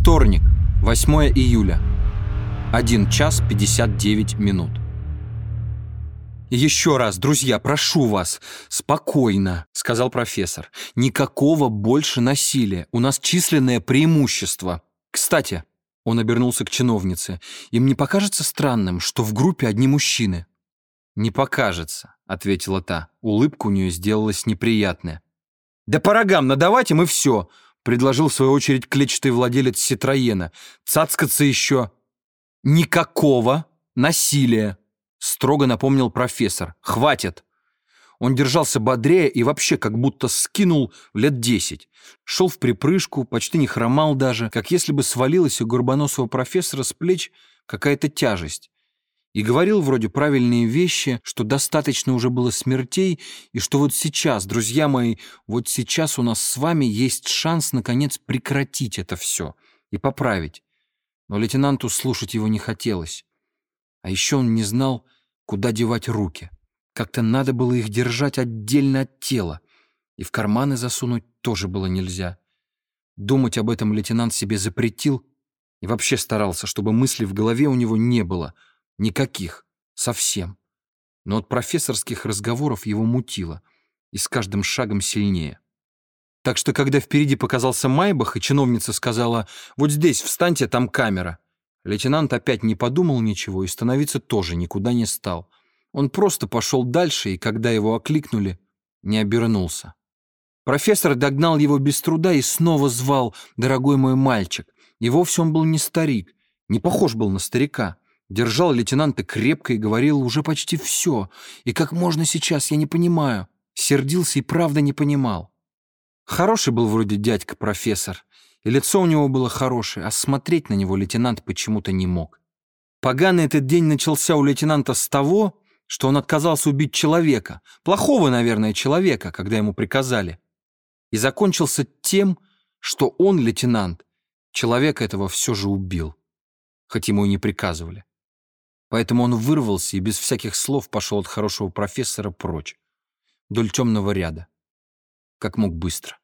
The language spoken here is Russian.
Вторник, 8 июля. 1 час 59 минут. «Еще раз, друзья, прошу вас, спокойно», — сказал профессор. «Никакого больше насилия. У нас численное преимущество. Кстати, он обернулся к чиновнице. «Им не покажется странным, что в группе одни мужчины?» «Не покажется», — ответила та. Улыбка у нее сделалась неприятная. «Да по рогам надавать им и все», — предложил в свою очередь клетчатый владелец Ситроена. «Цацкаться еще». «Никакого насилия», — строго напомнил профессор. «Хватит». Он держался бодрее и вообще как будто скинул лет десять. Шел в припрыжку, почти не хромал даже, как если бы свалилась у горбоносого профессора с плеч какая-то тяжесть. И говорил вроде правильные вещи, что достаточно уже было смертей, и что вот сейчас, друзья мои, вот сейчас у нас с вами есть шанс, наконец, прекратить это все и поправить. Но лейтенанту слушать его не хотелось. А еще он не знал, куда девать руки. Как-то надо было их держать отдельно от тела, и в карманы засунуть тоже было нельзя. Думать об этом лейтенант себе запретил и вообще старался, чтобы мыслей в голове у него не было. Никаких. Совсем. Но от профессорских разговоров его мутило, и с каждым шагом сильнее. Так что, когда впереди показался Майбах, и чиновница сказала «Вот здесь, встаньте, там камера», лейтенант опять не подумал ничего и становиться тоже никуда не стал — он просто пошел дальше, и когда его окликнули, не обернулся. Профессор догнал его без труда и снова звал «дорогой мой мальчик». И вовсе он был не старик, не похож был на старика. Держал лейтенанта крепко и говорил уже почти все. И как можно сейчас, я не понимаю. Сердился и правда не понимал. Хороший был вроде дядька-профессор, и лицо у него было хорошее, а смотреть на него лейтенант почему-то не мог. Поганый этот день начался у лейтенанта с того, что он отказался убить человека, плохого, наверное, человека, когда ему приказали, и закончился тем, что он, лейтенант, человека этого все же убил, хоть ему и не приказывали. Поэтому он вырвался и без всяких слов пошел от хорошего профессора прочь, вдоль темного ряда, как мог быстро.